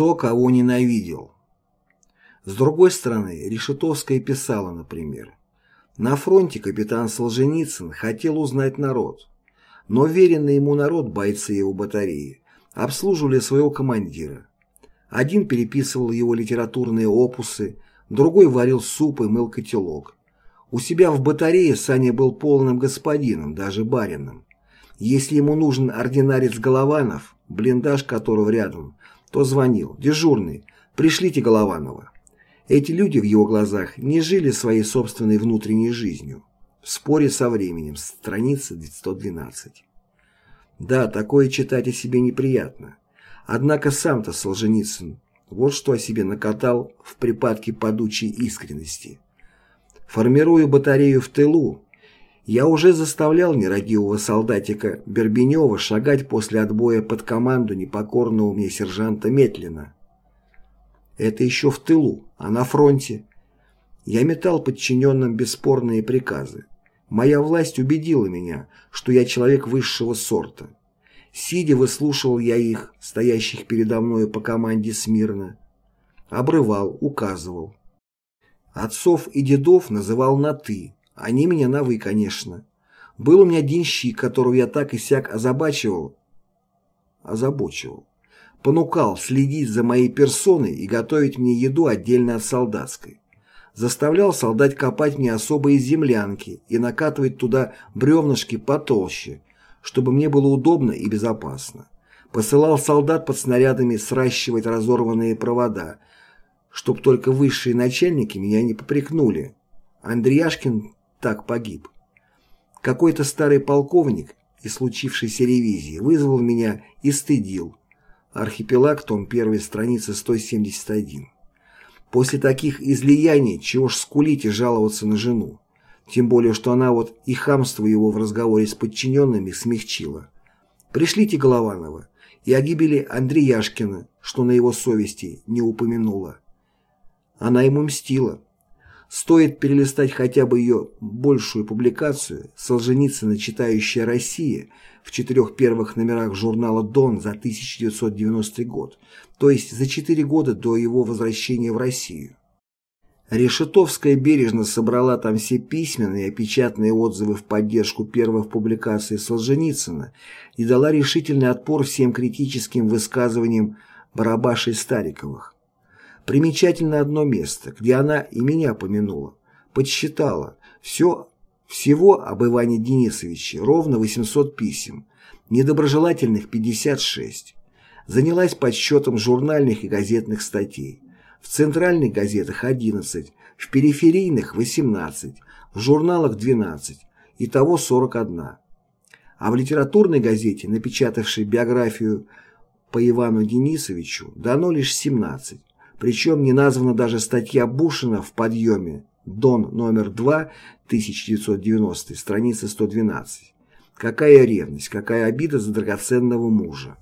Кто кого ненавидел? С другой стороны, Решетовская писала, например, «На фронте капитан Солженицын хотел узнать народ, но веренный ему народ бойцы его батареи обслуживали своего командира. Один переписывал его литературные опусы, другой варил суп и мыл котелок. У себя в батарее Саня был полным господином, даже барином. Если ему нужен ординарец Голованов, блиндаж которого рядом, то звонил. «Дежурный, пришлите Голованова». Эти люди в его глазах не жили своей собственной внутренней жизнью. В споре со временем, страница 112. Да, такое читать о себе неприятно. Однако сам-то Солженицын вот что о себе накатал в припадке падучей искренности. Формируя батарею в тылу, я уже заставлял нерадивого солдатика Бербенева шагать после отбоя под команду непокорного мне сержанта Метлина. Это еще в тылу, а на фронте. Я метал подчиненным бесспорные приказы. Моя власть убедила меня, что я человек высшего сорта. Сидя, выслушивал я их, стоящих передо мной по команде смирно. Обрывал, указывал. Отцов и дедов называл на «ты», они меня на «вы», конечно. Был у меня денщик, которого я так и сяк озабачивал, озабочивал. Понукал следить за моей персоной и готовить мне еду отдельно от солдатской. Заставлял солдат копать мне особые землянки и накатывать туда бревнышки потолще, чтобы мне было удобно и безопасно. Посылал солдат под снарядами сращивать разорванные провода, чтоб только высшие начальники меня не попрекнули. Андреяшкин так погиб. Какой-то старый полковник из случившейся ревизии вызвал меня и стыдил. Архипелаг, том 1, страница 171. После таких излияний, чего ж скулить и жаловаться на жену? Тем более, что она вот и хамство его в разговоре с подчиненными смягчила. Пришлите Голованова и о гибели Андреяшкина, что на его совести не упомянула. Она ему мстила. Стоит перелистать хотя бы ее большую публикацию «Солженицына. Читающая Россия» в четырех первых номерах журнала «Дон» за 1990 год, то есть за четыре года до его возвращения в Россию. Решетовская бережно собрала там все письменные и печатные отзывы в поддержку первых публикаций Солженицына и дала решительный отпор всем критическим высказываниям Барабашей Стариковых. Примечательно одно место, где она и меня помянула. Подсчитала. Все, всего об Иване Денисовиче ровно 800 писем, недоброжелательных 56. Занялась подсчетом журнальных и газетных статей. В центральных газетах 11, в периферийных 18, в журналах 12, итого 41. А в литературной газете, напечатавшей биографию по Ивану Денисовичу, дано лишь 17, причем не названа даже статья Бушина в подъеме «Дон номер 2, 1990, страница 112». Какая ревность, какая обида за драгоценного мужа.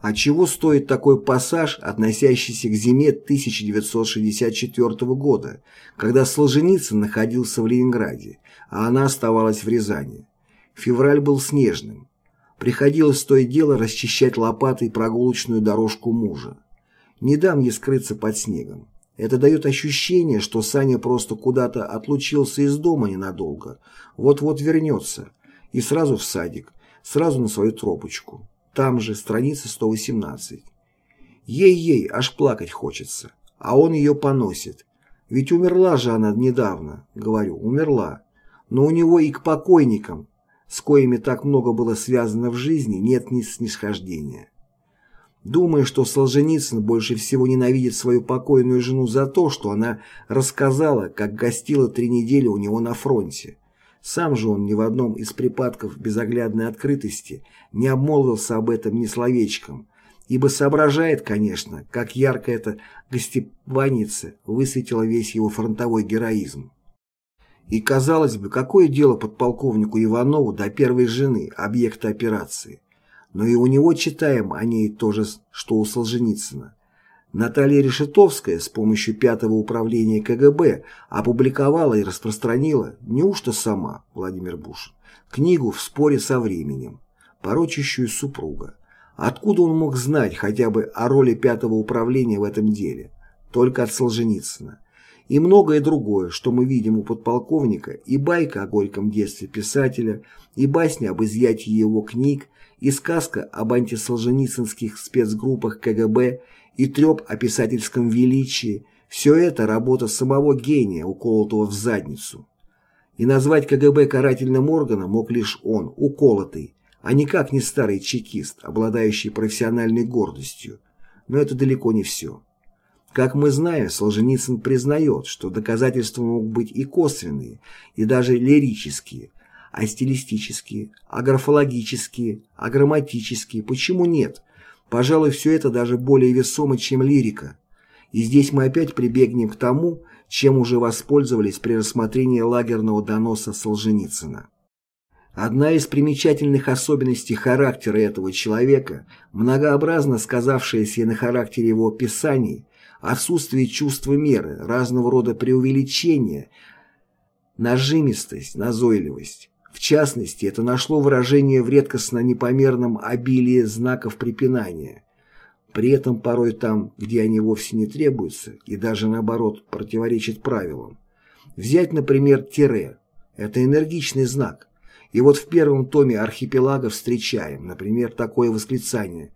А чего стоит такой пассаж, относящийся к зиме 1964 года, когда Солженицын находился в Ленинграде, а она оставалась в Рязани? Февраль был снежным. Приходилось то и дело расчищать лопатой прогулочную дорожку мужа. Не дам ей скрыться под снегом. Это дает ощущение, что Саня просто куда-то отлучился из дома ненадолго, вот-вот вернется, и сразу в садик, сразу на свою тропочку. Там же, страница 118. Ей-ей, аж плакать хочется. А он ее поносит. Ведь умерла же она недавно, говорю, умерла. Но у него и к покойникам, с коими так много было связано в жизни, нет ни снисхождения. Думаю, что Солженицын больше всего ненавидит свою покойную жену за то, что она рассказала, как гостила три недели у него на фронте. Сам же он ни в одном из припадков безоглядной открытости не обмолвился об этом ни словечком, ибо соображает, конечно, как ярко эта гостепаница высветила весь его фронтовой героизм. И, казалось бы, какое дело подполковнику Иванову до первой жены, объекта операции? Но и у него читаем о ней то же, что у Солженицына. Наталья Решетовская с помощью пятого управления КГБ опубликовала и распространила, неужто сама, Владимир Бушин, книгу «В споре со временем», порочащую супруга. Откуда он мог знать хотя бы о роли пятого управления в этом деле? Только от Солженицына. И многое другое, что мы видим у подполковника, и байка о горьком детстве писателя, и басня об изъятии его книг, и сказка об антисолженицынских спецгруппах КГБ, и треп о писательском величии – все это работа самого гения, уколотого в задницу. И назвать КГБ карательным органом мог лишь он, уколотый, а никак не старый чекист, обладающий профессиональной гордостью. Но это далеко не все. Как мы знаем, Солженицын признает, что доказательства могут быть и косвенные, и даже лирические, а стилистические, а графологические, а грамматические. Почему нет? Пожалуй, все это даже более весомо, чем лирика. И здесь мы опять прибегнем к тому, чем уже воспользовались при рассмотрении лагерного доноса Солженицына. Одна из примечательных особенностей характера этого человека, многообразно сказавшаяся на характере его писаний, отсутствие чувства меры, разного рода преувеличения, нажимистость, назойливость. В частности, это нашло выражение в редкостно непомерном обилии знаков препинания. При этом порой там, где они вовсе не требуются, и даже наоборот противоречат правилам. Взять, например, тире. Это энергичный знак – и вот в первом томе «Архипелага» встречаем, например, такое восклицание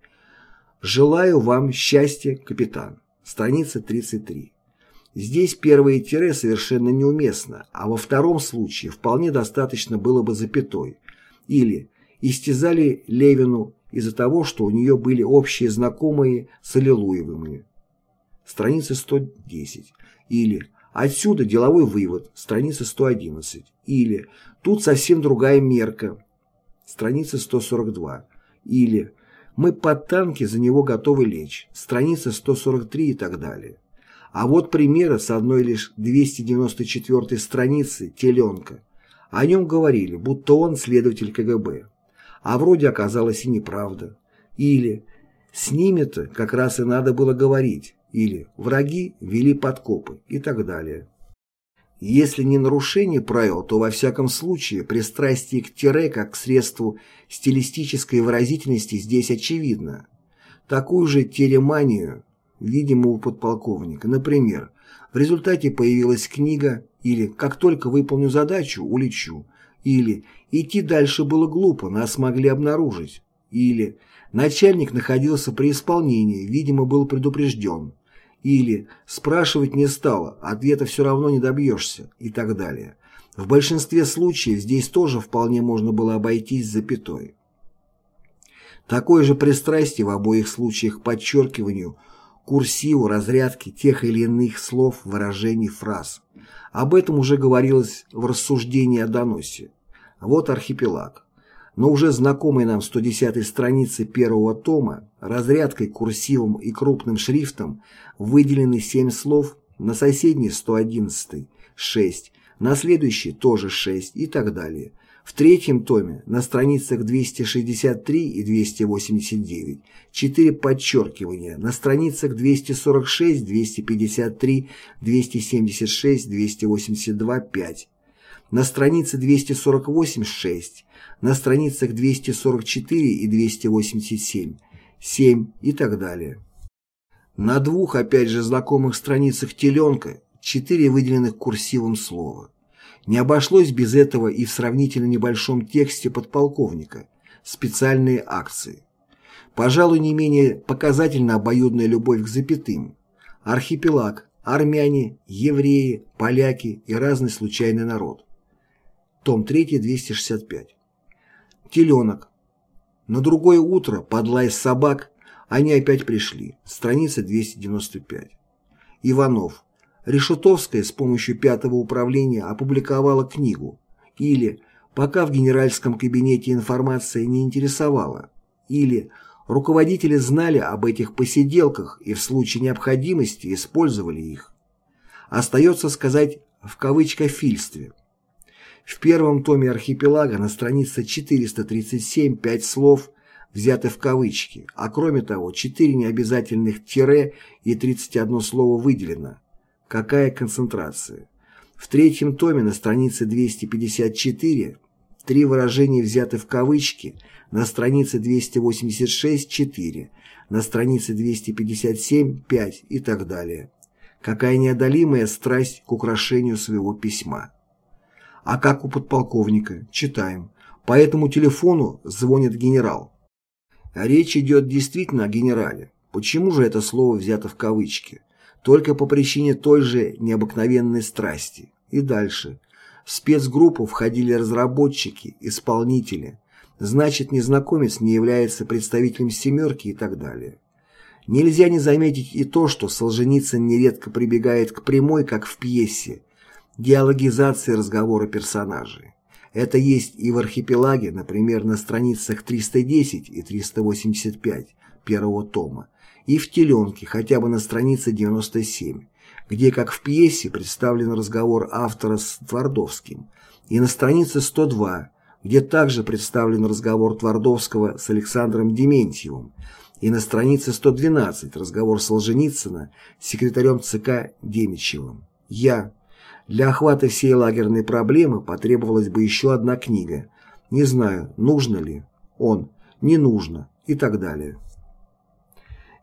«Желаю вам счастья, капитан». Страница 33. Здесь первое тире совершенно неуместно, а во втором случае вполне достаточно было бы запятой. Или «Истязали Левину из-за того, что у нее были общие знакомые с Аллилуевыми». Страница 110. Или Отсюда деловой вывод, страница 111. Или тут совсем другая мерка, страница 142. Или мы под танки за него готовы лечь, страница 143 и так далее. А вот примеры с одной лишь 294 страницы «Теленка». О нем говорили, будто он следователь КГБ. А вроде оказалось и неправда. Или с ними-то как раз и надо было говорить или «враги вели подкопы» и так далее. Если не нарушение правил, то во всяком случае пристрастие к тире как к средству стилистической выразительности здесь очевидно. Такую же тереманию видимо у подполковника. Например, в результате появилась книга или «Как только выполню задачу, улечу» или «Идти дальше было глупо, нас могли обнаружить» или «Начальник находился при исполнении, видимо, был предупрежден» или «спрашивать не стало, ответа все равно не добьешься» и так далее. В большинстве случаев здесь тоже вполне можно было обойтись запятой. Такое же пристрастие в обоих случаях к подчеркиванию, курсиву, разрядке тех или иных слов, выражений, фраз. Об этом уже говорилось в рассуждении о доносе. Вот архипелаг но уже знакомой нам 110-й странице первого тома разрядкой, курсивом и крупным шрифтом выделены семь слов, на соседней 111 – 6, на следующей тоже 6 и так далее. В третьем томе на страницах 263 и 289 четыре подчеркивания, на страницах 246, 253, 276, 282 – 5. На странице 248 – 6, на страницах 244 и 287, 7 и так далее. На двух, опять же, знакомых страницах «Теленка» четыре выделенных курсивом слова. Не обошлось без этого и в сравнительно небольшом тексте подполковника «Специальные акции». Пожалуй, не менее показательна обоюдная любовь к запятым. Архипелаг, армяне, евреи, поляки и разный случайный народ. Том 3, 265. Теленок. На другое утро, под лай собак, они опять пришли. Страница 295. Иванов. Решетовская с помощью пятого управления опубликовала книгу. Или «Пока в генеральском кабинете информация не интересовала». Или руководители знали об этих посиделках и в случае необходимости использовали их. Остается сказать в кавычках «фильстве». В первом томе «Архипелага» на странице 437 пять слов взяты в кавычки, а кроме того, четыре необязательных тире и 31 слово выделено. Какая концентрация? В третьем томе на странице 254 Три выражения взяты в кавычки, на странице 286 – 4, на странице 257 – 5 и так далее. Какая неодолимая страсть к украшению своего письма. А как у подполковника? Читаем. По этому телефону звонит генерал. Речь идет действительно о генерале. Почему же это слово взято в кавычки? Только по причине той же необыкновенной страсти. И дальше. В спецгруппу входили разработчики, исполнители. Значит, незнакомец не является представителем «семерки» и так далее. Нельзя не заметить и то, что Солженицын нередко прибегает к прямой, как в пьесе, диалогизации разговора персонажей. Это есть и в архипелаге, например, на страницах 310 и 385 первого тома, и в «Теленке» хотя бы на странице 97, где, как в пьесе, представлен разговор автора с Твардовским, и на странице 102, где также представлен разговор Твардовского с Александром Дементьевым, и на странице 112 разговор Солженицына с секретарем ЦК Демичевым. Я. Для охвата всей лагерной проблемы потребовалась бы еще одна книга. Не знаю, нужно ли. Он. Не нужно. И так далее.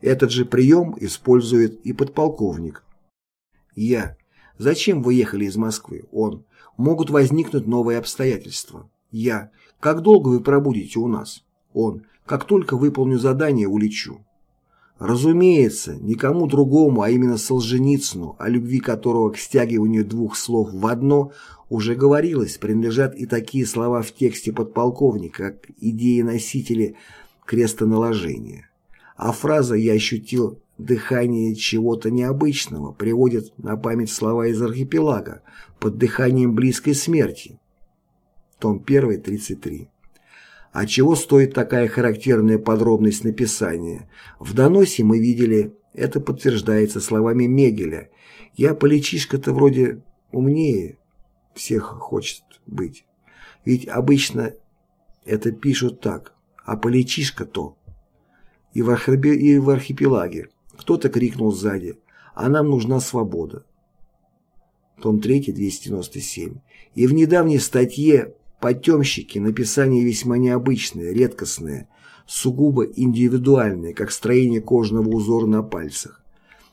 Этот же прием использует и подполковник. Я. Зачем вы ехали из Москвы? Он. Могут возникнуть новые обстоятельства. Я. Как долго вы пробудете у нас? Он. Как только выполню задание, улечу. Разумеется, никому другому, а именно Солженицыну, о любви которого к стягиванию двух слов в одно уже говорилось, принадлежат и такие слова в тексте подполковника, как идеи-носители крестоналожения. А фраза «я ощутил дыхание чего-то необычного» приводит на память слова из архипелага «под дыханием близкой смерти». Том 1, 33. А чего стоит такая характерная подробность написания? В доносе мы видели, это подтверждается словами Мегеля. Я поличишка-то вроде умнее всех хочет быть. Ведь обычно это пишут так, а поличишка-то. И в, архипе... и в архипелаге кто-то крикнул сзади, а нам нужна свобода. Том 3, 297. И в недавней статье Потемщики написание весьма необычное, редкостное, сугубо индивидуальное, как строение кожного узора на пальцах.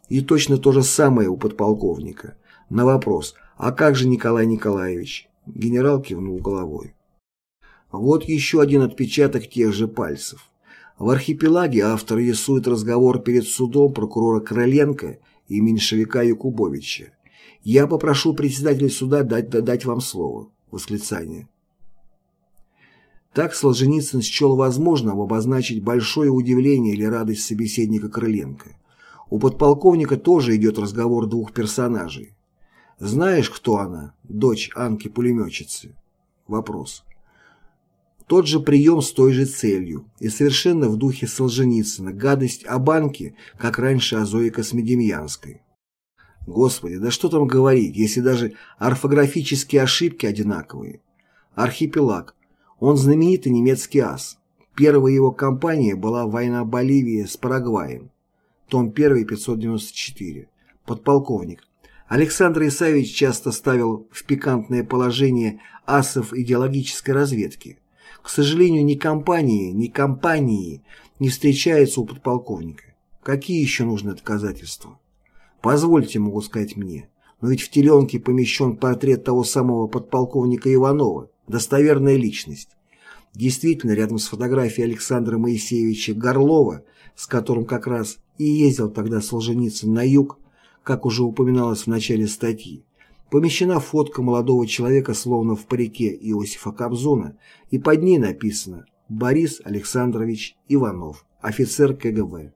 И точно то же самое у подполковника. На вопрос «А как же Николай Николаевич?» Генерал кивнул головой. Вот еще один отпечаток тех же пальцев. В архипелаге автор рисует разговор перед судом прокурора Короленко и меньшевика Якубовича. «Я попрошу председателя суда дать, дать вам слово». Восклицание. Так Солженицын счел возможным обозначить большое удивление или радость собеседника Крыленко. У подполковника тоже идет разговор двух персонажей. Знаешь, кто она? Дочь Анки-пулеметчицы. Вопрос. Тот же прием с той же целью, и совершенно в духе Солженицына, гадость о банке, как раньше о Зое Космедемьянской. Господи, да что там говорить, если даже орфографические ошибки одинаковые. Архипелаг, он знаменитый немецкий ас. Первая его кампания была «Война Боливии с Парагваем». Том 1, 594. Подполковник. Александр Исаевич часто ставил в пикантное положение асов идеологической разведки. К сожалению, ни компании, ни компании не встречаются у подполковника. Какие еще нужны доказательства? Позвольте, могу сказать мне, но ведь в теленке помещен портрет того самого подполковника Иванова, достоверная личность. Действительно, рядом с фотографией Александра Моисеевича Горлова, с которым как раз и ездил тогда Солженицын на юг, как уже упоминалось в начале статьи, помещена фотка молодого человека словно в парике Иосифа Кобзона, и под ней написано «Борис Александрович Иванов, офицер КГБ».